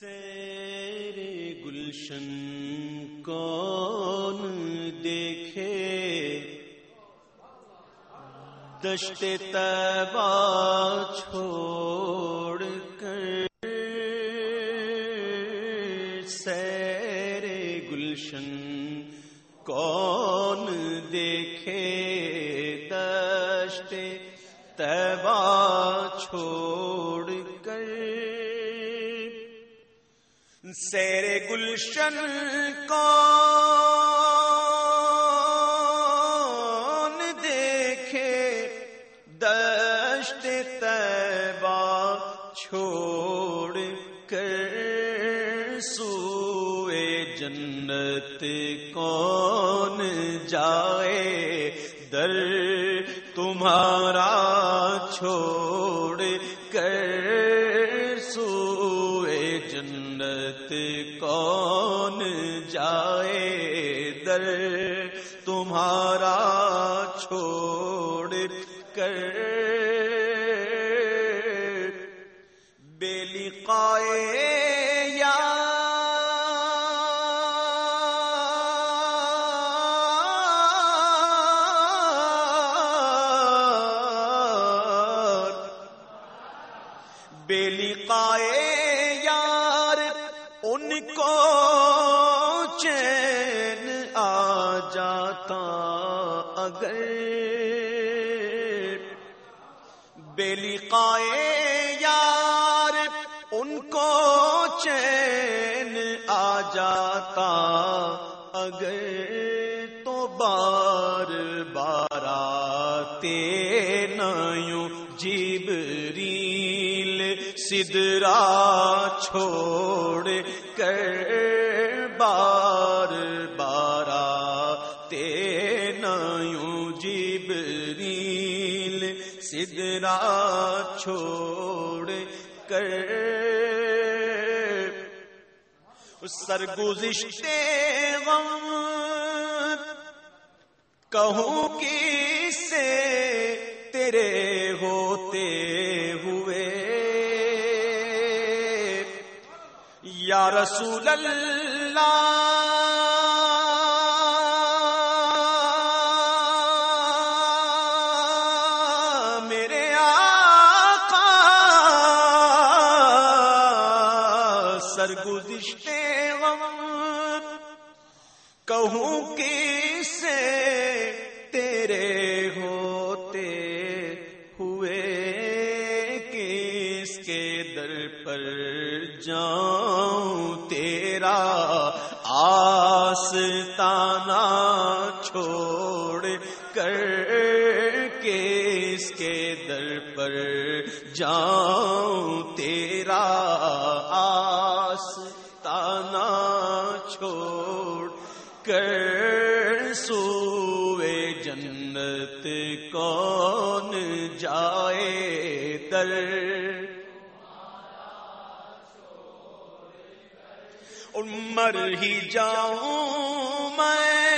سیر گلشن کون دیکھے؟ دشت تبا چھوڑ کر سیر گلشن کون دیکھے؟ دشت تبا چھوڑ سیر گلشن کون دیکھے؟ دشت تیبا چھوڑ کر سوئے جنت کون جائے؟ در تمہارا چھوڑ جنت کون جائے در؟ تمہارا چھوڑ کر۔ بے لقائے کو چین آ جاتا اگر بیلی قائے یار ان کو چین آ جاتا اگر سدرا چھوڑ کر بار بار آتے نیوں جبریل سدرا چھوڑ کر سرگزشتے غم کہوں کس سے تیرے ہوتے یا رسول اللہ میرے آقا سرگزشتے غم کہوں کہ در پر جاؤں تیرا آس تانا چھوڑ کر کس کے در پر جاؤں تیرا آس تانا چھوڑ کر سوئے جنت کون جائے در مر ہی جاؤں میں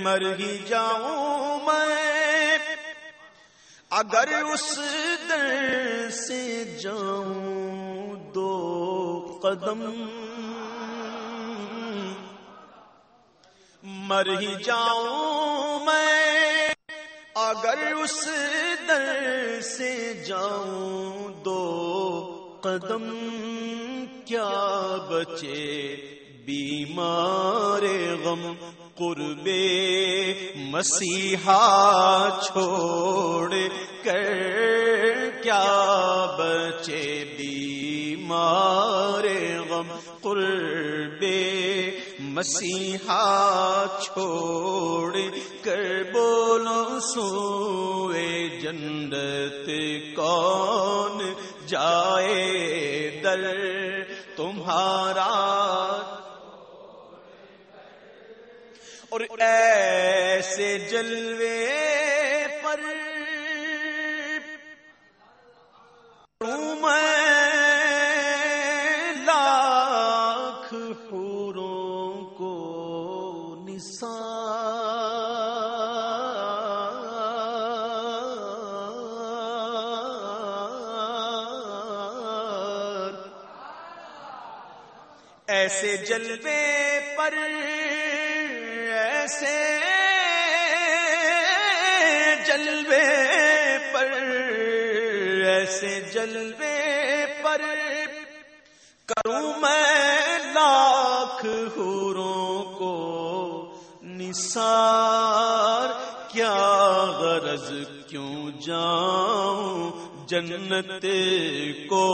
مر ہی جاؤں میں۔ اگر اس در سے جاؤں دو قدم مر ہی جاؤں میں۔ اگر اس در سے جاؤں دو قدم، کیا بچے بیمار غم قرب مسیحا چھوڑ کر، کیا بچے بیمار غم قرب مسیحا چھوڑ کر بولو سوئے جنت کون جائے در تمہارا اور ایسے جلوے پر ایسے جلوے پر، ایسے جلوے پر، ایسے جلوے پر کروں میں لاکھ حوروں کو۔ نثار، کیا غرض کیوں جاؤں؟ جنت کو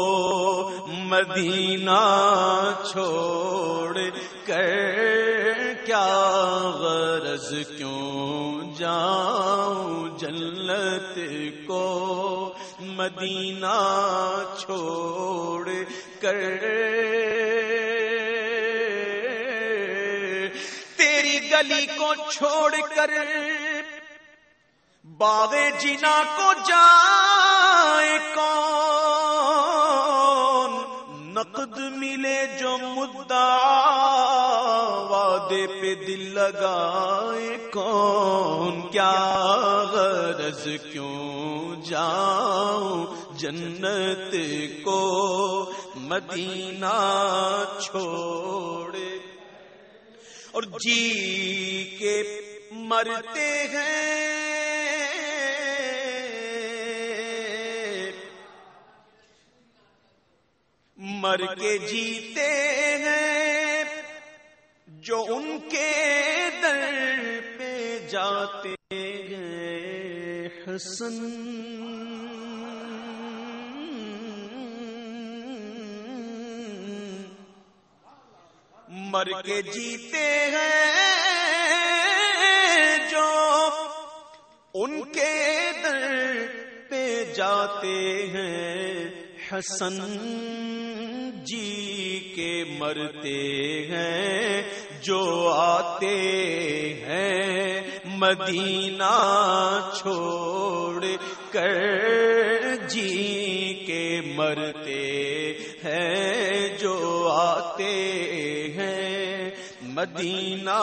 مدینہ چھوڑ کر کیا غرض کیوں جاؤں جنت کو مدینہ چھوڑ کر؟ تیری گلی کو چھوڑ کر باغ جنا کو جائے کون؟ نقد ملے جو مدعا، وعدے پہ دل لگائے کون؟ کیا غرض کیوں جاؤں جنت کو مدینہ چھوڑے؟ اور جی کے مرتے ہیں مر کے جیتے ہیں، جو ان کے در پہ جاتے ہیں۔ حسن۔ مر کے جیتے ہیں، جو ان کے در پہ جاتے ہیں۔ حسن۔ جی کے مرتے ہیں، جو آتے ہیں مدینہ چھوڑ کر جی کے مرتے ہیں، جو آتے ہیں مدینہ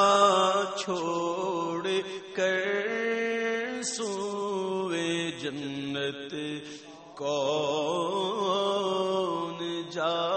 چھوڑ کر سوئے جنت کون جا